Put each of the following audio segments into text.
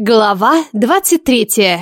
Глава 23.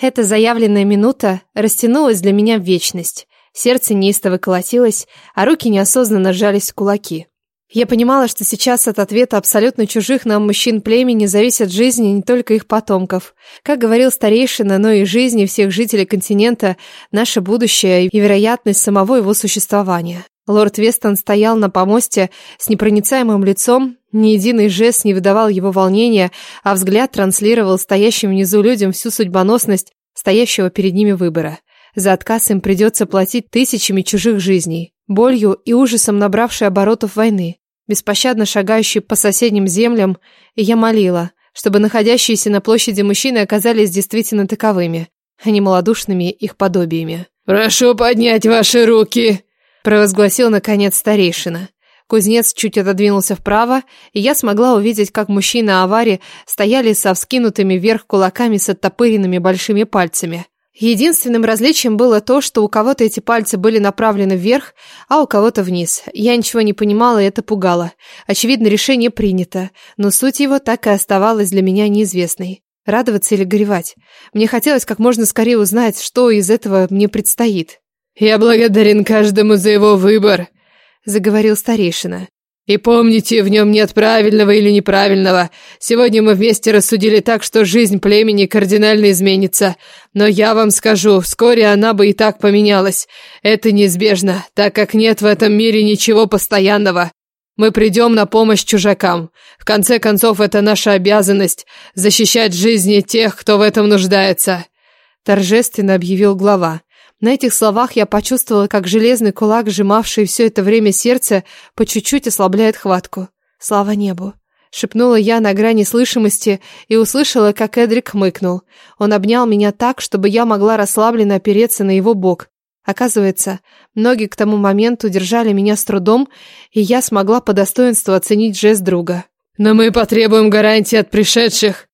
Эта заявленная минута растянулась для меня в вечность. Сердце неистово колотилось, а руки неосознанно сжались в кулаки. Я понимала, что сейчас от ответа абсолютно чужих нам мужчин племени зависят жизни не только их потомков. Как говорил старейшина, но и жизни всех жителей континента, наше будущее и вероятность самого его существования. Лорд Вестон стоял на помосте с непроницаемым лицом, ни единый жест не выдавал его волнения, а взгляд транслировал стоящим внизу людям всю судьбоносность стоящего перед ними выбора. За отказ им придется платить тысячами чужих жизней, болью и ужасом набравшей оборотов войны, беспощадно шагающей по соседним землям, и я молила, чтобы находящиеся на площади мужчины оказались действительно таковыми, а не малодушными их подобиями. «Прошу поднять ваши руки!» Провозгласил наконец старейшина. Кузнец чуть отодвинулся вправо, и я смогла увидеть, как мужчины авари стояли со вскинутыми вверх кулаками с оттопыренными большими пальцами. Единственным различием было то, что у кого-то эти пальцы были направлены вверх, а у кого-то вниз. Я ничего не понимала, и это пугало. Очевидно, решение принято, но суть его так и оставалась для меня неизвестной. Радоваться или горевать? Мне хотелось как можно скорее узнать, что из этого мне предстоит. «Я благодарен каждому за его выбор», — заговорил старейшина. «И помните, в нем нет правильного или неправильного. Сегодня мы вместе рассудили так, что жизнь племени кардинально изменится. Но я вам скажу, вскоре она бы и так поменялась. Это неизбежно, так как нет в этом мире ничего постоянного. Мы придем на помощь чужакам. В конце концов, это наша обязанность – защищать жизни тех, кто в этом нуждается», – торжественно объявил глава. На этих словах я почувствовала, как железный кулак, сжимавший все это время сердце, по чуть-чуть ослабляет хватку. Слава небу. Шепнула я на грани слышимости и услышала, как Эдрик хмыкнул. Он обнял меня так, чтобы я могла расслабленно опереться на его бок. Оказывается, ноги к тому моменту держали меня с трудом, и я смогла по достоинству оценить жест друга. «Но мы потребуем гарантии от пришедших!»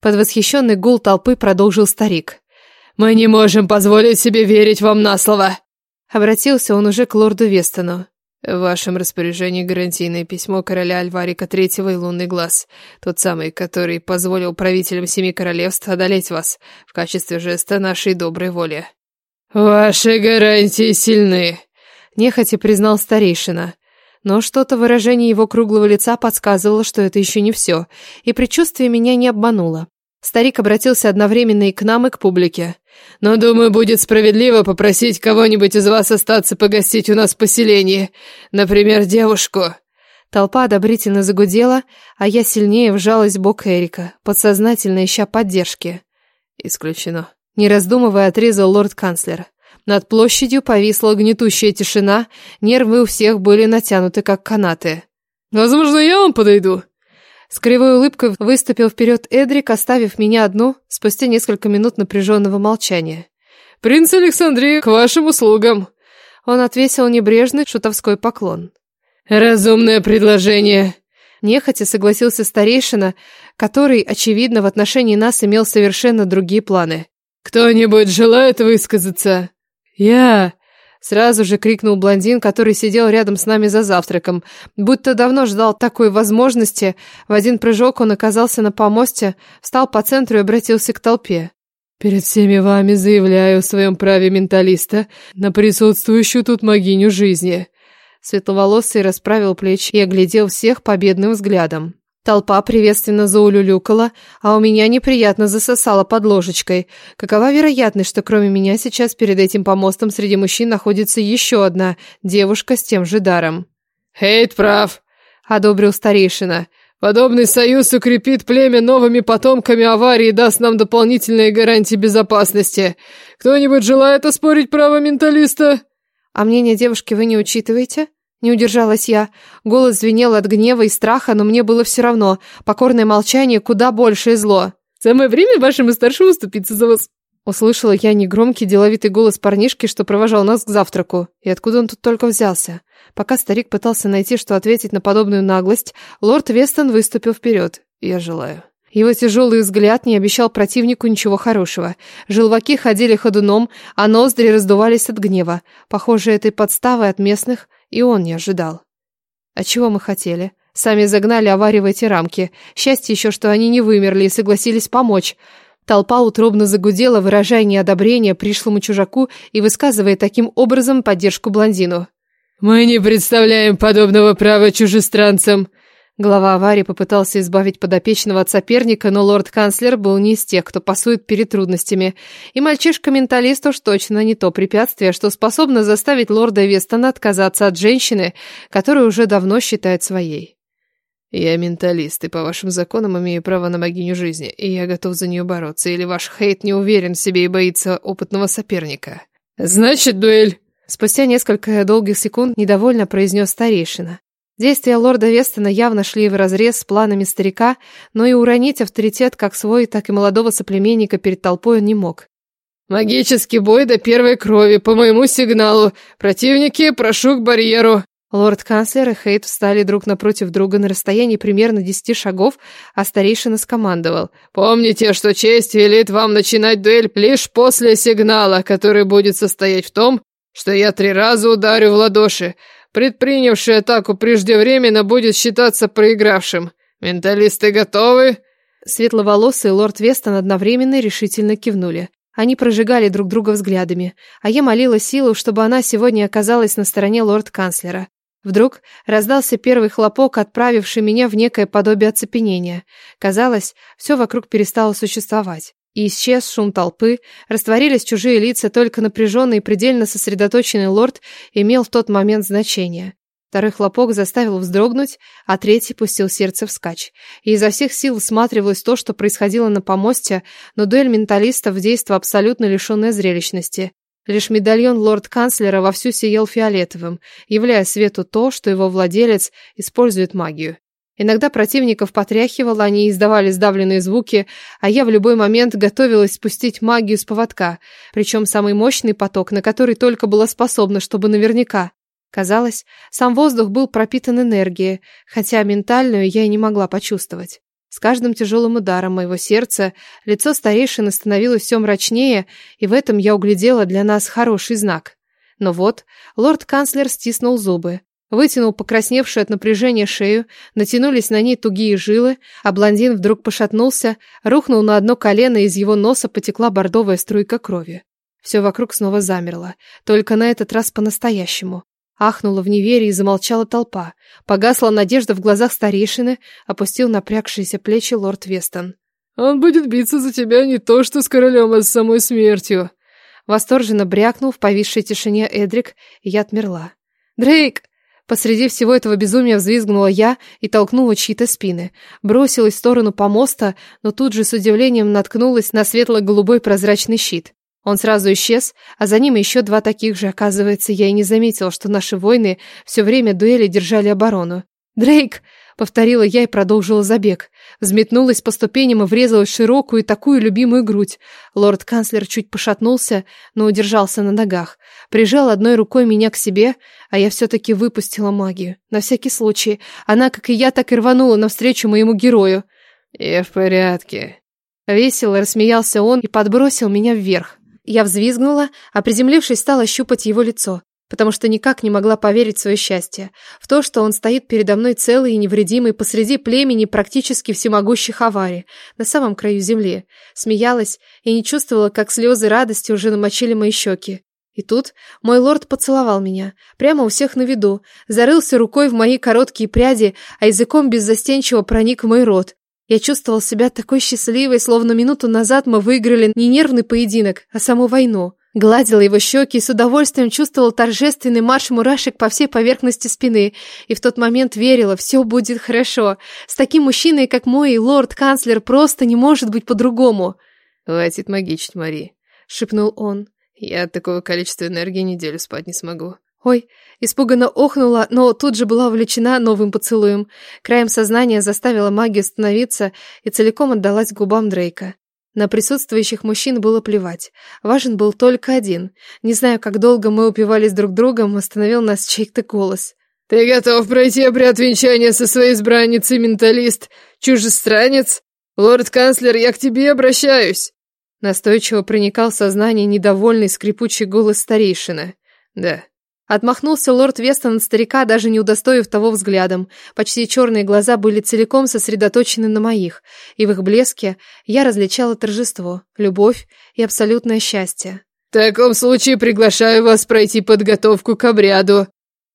Под восхищенный гул толпы продолжил старик. Мы не можем позволить себе верить вам на слово!» Обратился он уже к лорду Вестону. В вашем распоряжении гарантийное письмо короля Альварика Третьего и Лунный Глаз, тот самый, который позволил правителям Семи Королевств одолеть вас в качестве жеста нашей доброй воли. «Ваши гарантии сильны», — нехотя признал старейшина. Но что-то выражение его круглого лица подсказывало, что это еще не все, и предчувствие меня не обмануло. Старик обратился одновременно и к нам, и к публике. «Но, думаю, будет справедливо попросить кого-нибудь из вас остаться погостить у нас в поселении. Например, девушку». Толпа одобрительно загудела, а я сильнее вжалась в бок Эрика, подсознательно ища поддержки. «Исключено». Не раздумывая, отрезал лорд-канцлер. Над площадью повисла гнетущая тишина, нервы у всех были натянуты, как канаты. «Возможно, я вам подойду?» С кривой улыбкой выступил вперед Эдрик, оставив меня одну спустя несколько минут напряженного молчания. «Принц Александрия, к вашим услугам!» Он отвесил небрежный шутовской поклон. «Разумное предложение!» Нехотя согласился старейшина, который, очевидно, в отношении нас имел совершенно другие планы. «Кто-нибудь желает высказаться?» «Я!» Сразу же крикнул блондин, который сидел рядом с нами за завтраком. Будто давно ждал такой возможности. В один прыжок он оказался на помосте, встал по центру и обратился к толпе. «Перед всеми вами заявляю о своем праве менталиста на присутствующую тут могиню жизни». Светловолосый расправил плечи и оглядел всех победным взглядом. Толпа приветственно заулюлюкала, а у меня неприятно засосало под ложечкой. Какова вероятность, что кроме меня сейчас перед этим помостом среди мужчин находится еще одна девушка с тем же даром? «Хейт прав», — одобрил старейшина. «Подобный союз укрепит племя новыми потомками аварии и даст нам дополнительные гарантии безопасности. Кто-нибудь желает оспорить право менталиста?» «А мнение девушки вы не учитываете?» Не удержалась я. Голос звенел от гнева и страха, но мне было все равно. Покорное молчание куда большее зло. «Самое время вашему старшему уступиться за вас!» Услышала я негромкий деловитый голос парнишки, что провожал нас к завтраку. И откуда он тут только взялся? Пока старик пытался найти, что ответить на подобную наглость, лорд Вестон выступил вперед. «Я желаю». Его тяжелый взгляд не обещал противнику ничего хорошего. Желваки ходили ходуном, а ноздри раздувались от гнева. Похоже, этой подставы от местных и он не ожидал. А чего мы хотели? Сами загнали аварию в эти рамки. Счастье еще, что они не вымерли и согласились помочь. Толпа утробно загудела, выражая неодобрение пришлому чужаку и высказывая таким образом поддержку блондину. «Мы не представляем подобного права чужестранцам!» Глава аварии попытался избавить подопечного от соперника, но лорд-канцлер был не из тех, кто пасует перед трудностями. И мальчишка-менталист уж точно не то препятствие, что способно заставить лорда Вестона отказаться от женщины, которую уже давно считает своей. «Я менталист, и по вашим законам имею право на богиню жизни, и я готов за нее бороться, или ваш хейт не уверен в себе и боится опытного соперника?» «Значит, дуэль!» Спустя несколько долгих секунд недовольно произнес старейшина. Действия лорда Вестона явно шли вразрез с планами старика, но и уронить авторитет как свой, так и молодого соплеменника перед толпой он не мог. «Магический бой до первой крови, по моему сигналу. Противники, прошу к барьеру». Лорд-канцлер и Хейт встали друг напротив друга на расстоянии примерно десяти шагов, а старейшина скомандовал. «Помните, что честь велит вам начинать дуэль лишь после сигнала, который будет состоять в том, что я три раза ударю в ладоши. Предпринявший атаку преждевременно будет считаться проигравшим. Менталисты готовы?» Светловолосый лорд Вестон одновременно решительно кивнули. Они прожигали друг друга взглядами, а я молила силу, чтобы она сегодня оказалась на стороне лорд-канцлера. Вдруг раздался первый хлопок, отправивший меня в некое подобие оцепенения. Казалось, все вокруг перестало существовать. И исчез шум толпы, растворились чужие лица, только напряженный и предельно сосредоточенный лорд имел в тот момент значение. Второй хлопок заставил вздрогнуть, а третий пустил сердце вскачь. И изо всех сил всматривалось то, что происходило на помосте, но дуэль менталистов – действо абсолютно лишенное зрелищности. Лишь медальон лорд-канцлера вовсю сиял фиолетовым, являя свету то, что его владелец использует магию. Иногда противников потряхивало, они издавали сдавленные звуки, а я в любой момент готовилась спустить магию с поводка, причем самый мощный поток, на который только была способна, чтобы наверняка. Казалось, сам воздух был пропитан энергией, хотя ментальную я и не могла почувствовать. С каждым тяжелым ударом моего сердца лицо старейшины становилось все мрачнее, и в этом я углядела для нас хороший знак. Но вот лорд-канцлер стиснул зубы, вытянул покрасневшую от напряжения шею, натянулись на ней тугие жилы, а блондин вдруг пошатнулся, рухнул на одно колено, и из его носа потекла бордовая струйка крови. Все вокруг снова замерло, только на этот раз по-настоящему. Ахнула в неверии и замолчала толпа. Погасла надежда в глазах старейшины, опустил напрягшиеся плечи лорд Вестон. «Он будет биться за тебя не то что с королем, а с самой смертью!» Восторженно брякнул в повисшей тишине Эдрик, и я отмерла. «Дрейк!» Посреди всего этого безумия взвизгнула я и толкнула чьи-то спины. Бросилась в сторону помоста, но тут же с удивлением наткнулась на светло-голубой прозрачный щит. Он сразу исчез, а за ним еще два таких же. Оказывается, я и не заметила, что наши воины все время дуэли держали оборону. «Дрейк!» — повторила я и продолжила забег. Взметнулась по ступеням и врезалась в широкую и такую любимую грудь. Лорд-канцлер чуть пошатнулся, но удержался на ногах. Прижал одной рукой меня к себе, а я все-таки выпустила магию. На всякий случай. Она, как и я, так и рванула навстречу моему герою. «Я в порядке». Весело рассмеялся он и подбросил меня вверх. Я взвизгнула, а приземлившись, стала щупать его лицо, потому что никак не могла поверить в свое счастье, в то, что он стоит передо мной целый и невредимый посреди племени практически всемогущих аварий, на самом краю земли. Смеялась и не чувствовала, как слезы радости уже намочили мои щеки. И тут мой лорд поцеловал меня, прямо у всех на виду, зарылся рукой в мои короткие пряди, а языком беззастенчиво проник в мой рот, я чувствовал себя такой счастливой, словно минуту назад мы выиграли не нервный поединок, а саму войну. Гладила его щеки и с удовольствием чувствовал торжественный марш мурашек по всей поверхности спины. И в тот момент верила, все будет хорошо. С таким мужчиной, как мой лорд-канцлер, просто не может быть по-другому. «Хватит магичить, Мари», — шепнул он. «Я от такого количества энергии неделю спать не смогу». Ой, испуганно охнула, но тут же была увлечена новым поцелуем. Краем сознания заставила магию остановиться и целиком отдалась губам Дрейка. На присутствующих мужчин было плевать. Важен был только один. Не знаю, как долго мы упивались друг другом, остановил нас чей-то голос. «Ты готов пройти обряд венчания со своей избранницей, менталист, чужестранец? Лорд-канцлер, я к тебе обращаюсь!» Настойчиво проникал в сознание недовольный скрипучий голос старейшины. «Да, Отмахнулся лорд Вестон от старика, даже не удостоив того взглядом. Почти черные глаза были целиком сосредоточены на моих, и в их блеске я различала торжество, любовь и абсолютное счастье. «В таком случае приглашаю вас пройти подготовку к обряду»,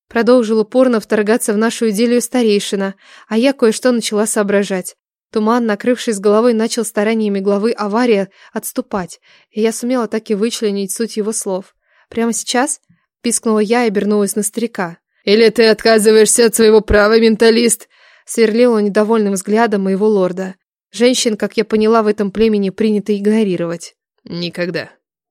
Продолжил упорно вторгаться в нашу идиллию старейшина, а я кое-что начала соображать. Туман, накрывший с головой, начал стараниями главы авария отступать, и я сумела так и вычленить суть его слов. «Прямо сейчас?» — пискнула я и обернулась на старика. «Или ты отказываешься от своего права, менталист?» — сверлил он недовольным взглядом моего лорда. Женщин, как я поняла, в этом племени принято игнорировать. «Никогда»,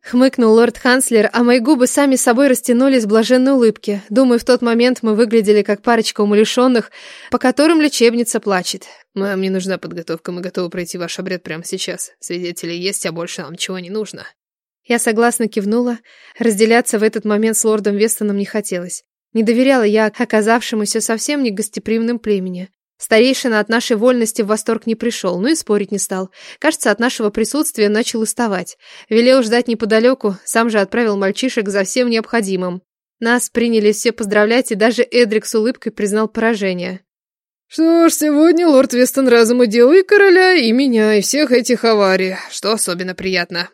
Хмыкнул лорд-канцлер, а мои губы сами собой растянулись в блаженной улыбке. Думаю, в тот момент мы выглядели как парочка умалишенных, по которым лечебница плачет. «Мам, не нужна подготовка, мы готовы пройти ваш обряд прямо сейчас. Свидетели есть, а больше нам чего не нужно». Я согласно кивнула. Разделяться в этот момент с лордом Вестоном не хотелось. Не доверяла я оказавшемуся совсем не гостеприимным племени. Старейшина от нашей вольности в восторг не пришел, но и спорить не стал. Кажется, от нашего присутствия начал уставать. Велел ждать неподалеку, сам же отправил мальчишек за всем необходимым. Нас приняли все поздравлять, и даже Эдрик с улыбкой признал поражение. «Что ж, сегодня лорд Вестон разом удел и короля, и меня, и всех этих аварий, что особенно приятно».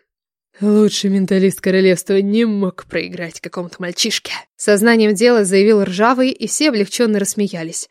Лучший менталист королевства не мог проиграть какому-то мальчишке. Сознанием дела заявил Ржавый, и все облегченно рассмеялись.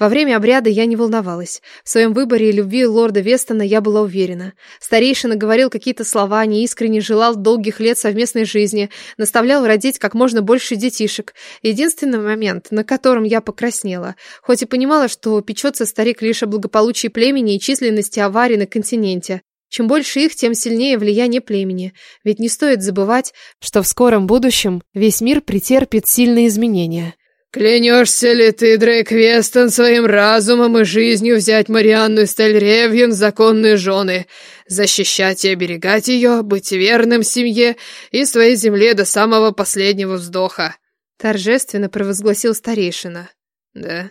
Во время обряда я не волновалась. В своем выборе и любви лорда Вестона я была уверена. Старейшина говорил какие-то слова, неискренне желал долгих лет совместной жизни, наставлял родить как можно больше детишек. Единственный момент, на котором я покраснела, хоть и понимала, что печется старик лишь о благополучии племени и численности аварий на континенте. Чем больше их, тем сильнее влияние племени. Ведь не стоит забывать, что в скором будущем весь мир претерпит сильные изменения. «Клянешься ли ты, Дрейк Вестон, своим разумом и жизнью взять Марианну Стельревьен в законные жены, защищать и оберегать ее, быть верным семье и своей земле до самого последнего вздоха?» Торжественно провозгласил старейшина. «Да».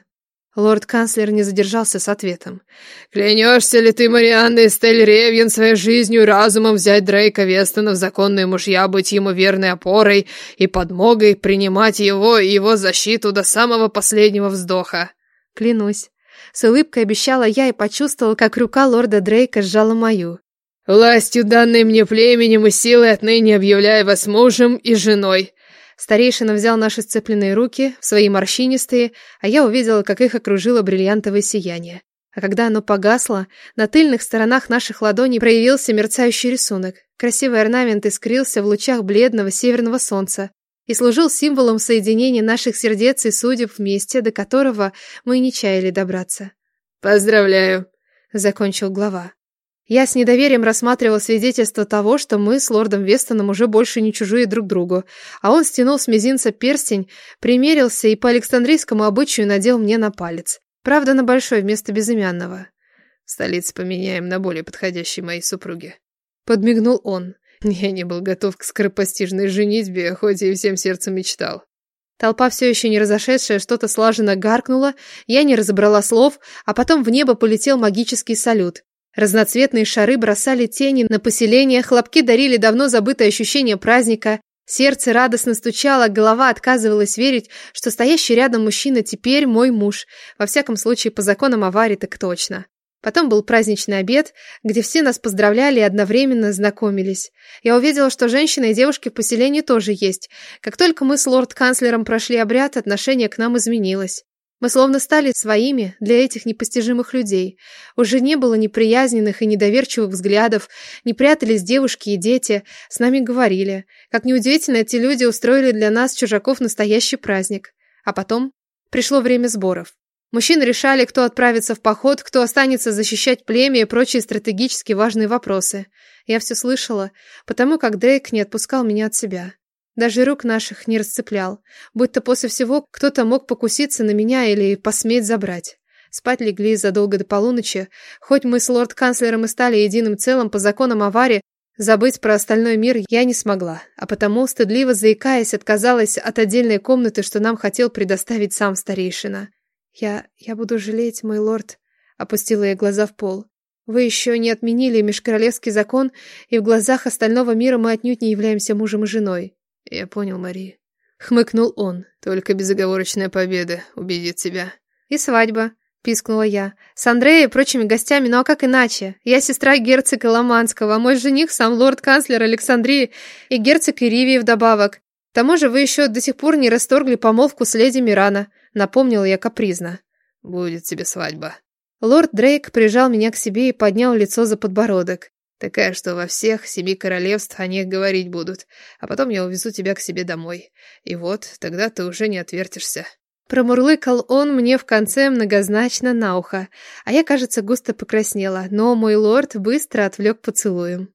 Лорд-канцлер не задержался с ответом. «Клянешься ли ты, Марианна Эстель Ревьен, своей жизнью и разумом взять Дрейка Вестона в законные мужья, быть ему верной опорой и подмогой, принимать его и его защиту до самого последнего вздоха?» «Клянусь». С улыбкой обещала я и почувствовала, как рука лорда Дрейка сжала мою. «Властью, данной мне племенем и силой отныне объявляю вас мужем и женой». Старейшина взял наши сцепленные руки, в свои морщинистые, а я увидела, как их окружило бриллиантовое сияние. А когда оно погасло, на тыльных сторонах наших ладоней проявился мерцающий рисунок. Красивый орнамент искрился в лучах бледного северного солнца и служил символом соединения наших сердец и судеб вместе, до которого мы не чаяли добраться. «Поздравляю», — закончил глава. Я с недоверием рассматривала свидетельство того, что мы с лордом Вестоном уже больше не чужие друг другу, а он стянул с мизинца перстень, примерился и по Александрийскому обычаю надел мне на палец. Правда, на большой вместо безымянного. Столицы поменяем на более подходящей моей супруге. Подмигнул он. Я не был готов к скоропостижной женитьбе, хоть и всем сердцем мечтал. Толпа все еще не разошедшая, что-то слаженно гаркнула, я не разобрала слов, а потом в небо полетел магический салют. Разноцветные шары бросали тени на поселение, хлопки дарили давно забытое ощущение праздника. Сердце радостно стучало, голова отказывалась верить, что стоящий рядом мужчина теперь мой муж. Во всяком случае, по законам аварии так точно. Потом был праздничный обед, где все нас поздравляли и одновременно знакомились. Я увидела, что женщины и девушки в поселении тоже есть. Как только мы с лорд-канцлером прошли обряд, отношение к нам изменилось. Мы словно стали своими для этих непостижимых людей. Уже не было неприязненных и недоверчивых взглядов, не прятались девушки и дети, с нами говорили. Как неудивительно, эти люди устроили для нас, чужаков, настоящий праздник. А потом пришло время сборов. Мужчины решали, кто отправится в поход, кто останется защищать племя и прочие стратегически важные вопросы. Я все слышала, потому как Дрейк не отпускал меня от себя. Даже рук наших не расцеплял, будто после всего кто-то мог покуситься на меня или посметь забрать. Спать легли задолго до полуночи. Хоть мы с лорд-канцлером и стали единым целым по законам аварии, забыть про остальной мир я не смогла, а потому, стыдливо заикаясь, отказалась от отдельной комнаты, что нам хотел предоставить сам старейшина. «Я... я буду жалеть, мой лорд», — опустила я глаза в пол. «Вы еще не отменили межкоролевский закон, и в глазах остального мира мы отнюдь не являемся мужем и женой. Я понял, Мари. хмыкнул он. Только безоговорочная победа убедит тебя. И свадьба, пискнула я. С Андреей и прочими гостями, ну а как иначе? Я сестра герцога Ломанского, а мой жених сам лорд-канцлер Александрии и герцог Иривии вдобавок. К тому же вы еще до сих пор не расторгли помолвку с леди Мирана, напомнила я капризно. Будет тебе свадьба. Лорд Дрейк прижал меня к себе и поднял лицо за подбородок. Такая, что во всех семи королевств о них говорить будут. А потом я увезу тебя к себе домой. И вот, тогда ты уже не отвертишься. Промурлыкал он мне в конце многозначно на ухо, а я, кажется, густо покраснела, но мой лорд быстро отвлек поцелуем.